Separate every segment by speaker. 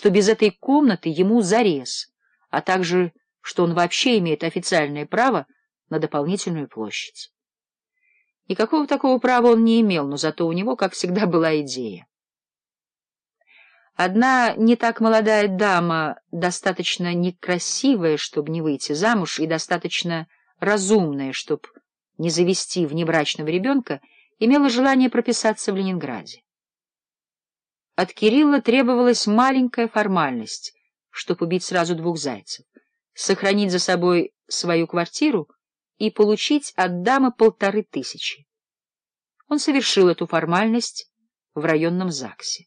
Speaker 1: что без этой комнаты ему зарез, а также, что он вообще имеет официальное право на дополнительную площадь. Никакого такого права он не имел, но зато у него, как всегда, была идея. Одна не так молодая дама, достаточно некрасивая, чтобы не выйти замуж, и достаточно разумная, чтобы не завести внебрачного ребенка, имела желание прописаться в Ленинграде. От Кирилла требовалась маленькая формальность, чтобы убить сразу двух зайцев, сохранить за собой свою квартиру и получить от дамы полторы тысячи. Он совершил эту формальность в районном ЗАГСе.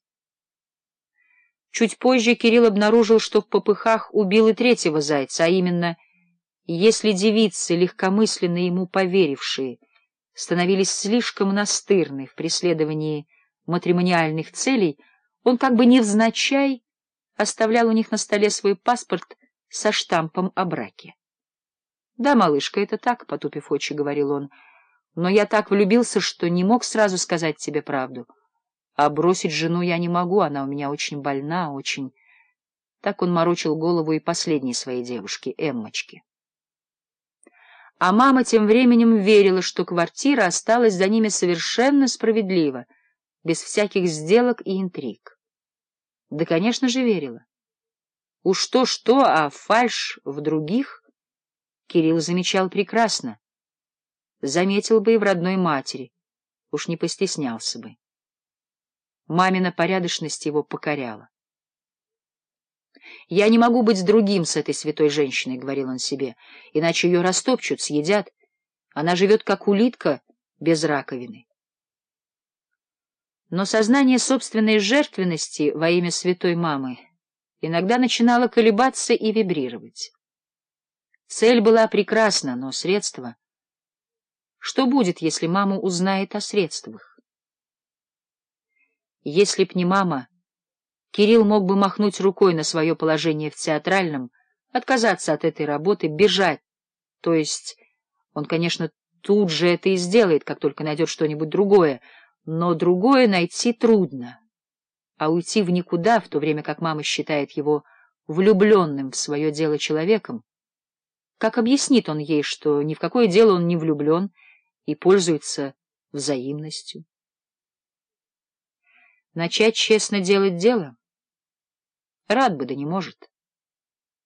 Speaker 1: Чуть позже Кирилл обнаружил, что в попыхах убил и третьего зайца, а именно, если девицы, легкомысленно ему поверившие, становились слишком настырны в преследовании матримониальных целей — он как бы невзначай оставлял у них на столе свой паспорт со штампом о браке. — Да, малышка, это так, — потупив очи, говорил он, — но я так влюбился, что не мог сразу сказать тебе правду. А бросить жену я не могу, она у меня очень больна, очень... Так он морочил голову и последней своей девушке, Эммочке. А мама тем временем верила, что квартира осталась за ними совершенно справедливо, без всяких сделок и интриг. Да, конечно же, верила. Уж то-что, а фальш в других Кирилл замечал прекрасно. Заметил бы и в родной матери, уж не постеснялся бы. Мамина порядочность его покоряла. «Я не могу быть с другим с этой святой женщиной», — говорил он себе, — «иначе ее растопчут, съедят. Она живет, как улитка, без раковины». Но сознание собственной жертвенности во имя святой мамы иногда начинало колебаться и вибрировать. Цель была прекрасна, но средства... Что будет, если мама узнает о средствах? Если б не мама, Кирилл мог бы махнуть рукой на свое положение в театральном, отказаться от этой работы, бежать. То есть он, конечно, тут же это и сделает, как только найдет что-нибудь другое — но другое найти трудно. А уйти в никуда, в то время как мама считает его влюбленным в свое дело человеком, как объяснит он ей, что ни в какое дело он не влюблен и пользуется взаимностью? Начать честно делать дело? Рад бы, да не может.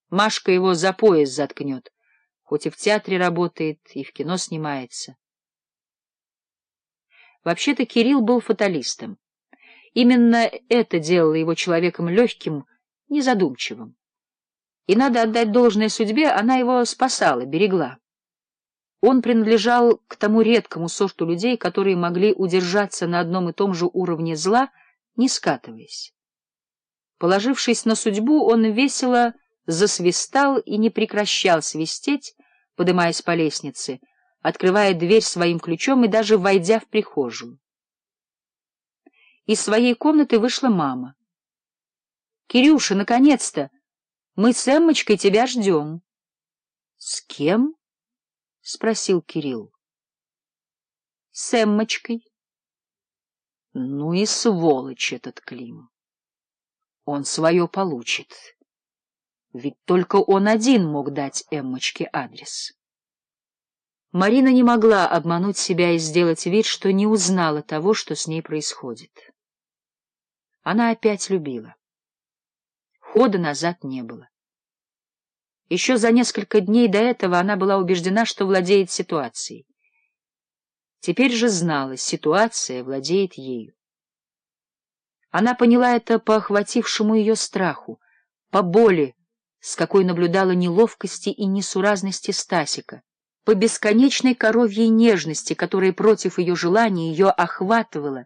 Speaker 1: Машка его за пояс заткнет, хоть и в театре работает, и в кино снимается. Вообще-то Кирилл был фаталистом. Именно это делало его человеком легким, незадумчивым. И надо отдать должное судьбе, она его спасала, берегла. Он принадлежал к тому редкому сорту людей, которые могли удержаться на одном и том же уровне зла, не скатываясь. Положившись на судьбу, он весело засвистал и не прекращал свистеть, подымаясь по лестнице — открывая дверь своим ключом и даже войдя в прихожую. Из своей комнаты вышла мама. — Кирюша, наконец-то! Мы с Эммочкой тебя ждем. — С кем? — спросил Кирилл. — С Эммочкой. Ну и сволочь этот Клим. Он свое получит. Ведь только он один мог дать Эммочке адрес. Марина не могла обмануть себя и сделать вид, что не узнала того, что с ней происходит. Она опять любила. Хода назад не было. Еще за несколько дней до этого она была убеждена, что владеет ситуацией. Теперь же знала, ситуация владеет ею. Она поняла это по охватившему ее страху, по боли, с какой наблюдала неловкости и несуразности Стасика по бесконечной коровьей нежности, которая против ее желания ее охватывала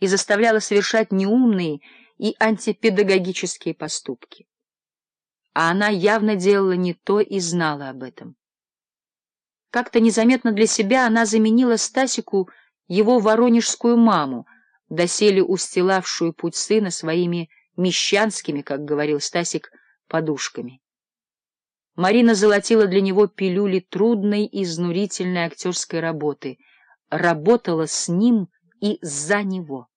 Speaker 1: и заставляла совершать неумные и антипедагогические поступки. А она явно делала не то и знала об этом. Как-то незаметно для себя она заменила Стасику его воронежскую маму, доселе устилавшую путь сына своими мещанскими, как говорил Стасик, подушками. Марина золотила для него пилюли трудной и изнурительной актерской работы, работала с ним и за него.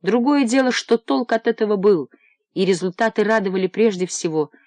Speaker 1: Другое дело, что толк от этого был, и результаты радовали прежде всего —